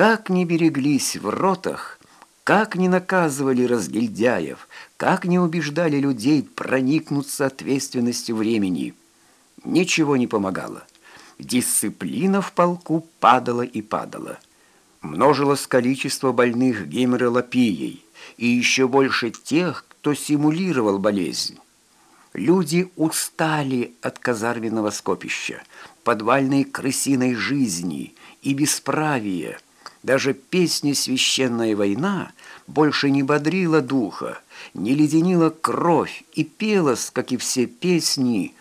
Как не береглись в ротах, как не наказывали разгильдяев, как не убеждали людей проникнуться ответственностью времени. Ничего не помогало. Дисциплина в полку падала и падала. Множилось количество больных геморролопией и еще больше тех, кто симулировал болезнь. Люди устали от казарменного скопища, подвальной крысиной жизни и бесправия. Даже песня «Священная война» больше не бодрила духа, не леденила кровь и пелась, как и все песни,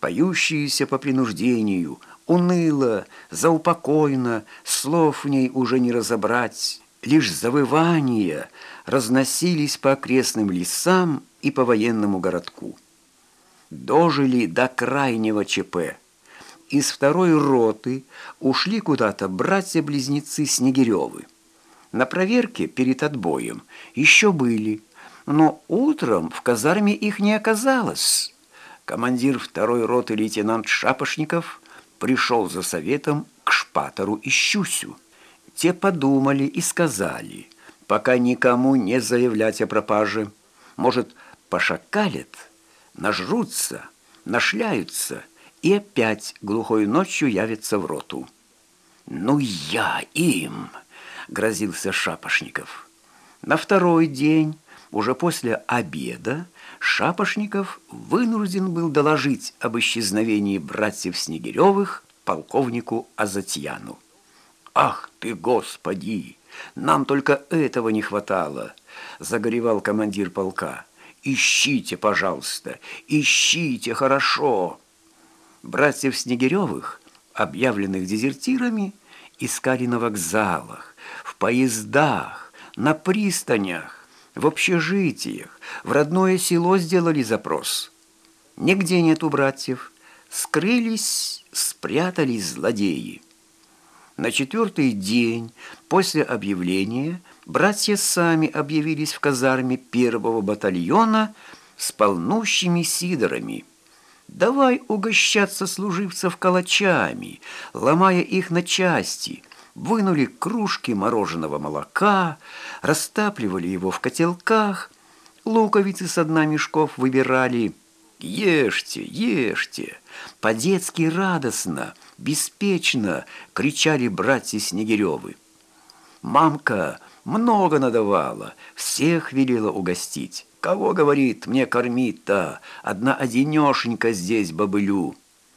поющиеся по принуждению, уныло, заупокойно, слов в ней уже не разобрать, лишь завывания разносились по окрестным лесам и по военному городку. Дожили до крайнего ЧП. Из второй роты ушли куда-то братья-близнецы Снегиревы. На проверке перед отбоем еще были, но утром в казарме их не оказалось. Командир второй роты лейтенант Шапошников пришел за советом к Шпатору и Щусю. Те подумали и сказали, пока никому не заявлять о пропаже. Может, пошакалят, нажрутся, нашляются и опять глухой ночью явятся в роту. «Ну я им!» — грозился Шапошников. На второй день, уже после обеда, Шапошников вынужден был доложить об исчезновении братьев Снегиревых полковнику Азатьяну. «Ах ты, Господи! Нам только этого не хватало!» — загоревал командир полка. «Ищите, пожалуйста, ищите хорошо!» Братьев Снегиревых, объявленных дезертирами, искали на вокзалах, в поездах, на пристанях, в общежитиях, в родное село сделали запрос. Нигде нету братьев, скрылись, спрятались злодеи. На четвертый день после объявления братья сами объявились в казарме первого батальона с полнущими сидорами. Давай угощаться служивцев калачами, ломая их на части. Вынули кружки мороженого молока, растапливали его в котелках, луковицы с дна мешков выбирали. «Ешьте, ешьте!» По-детски радостно, беспечно кричали братья Снегиревы. Мамка много надавала, всех велела угостить. Кого, говорит, мне кормить-то? Одна одинешенька здесь бобылю.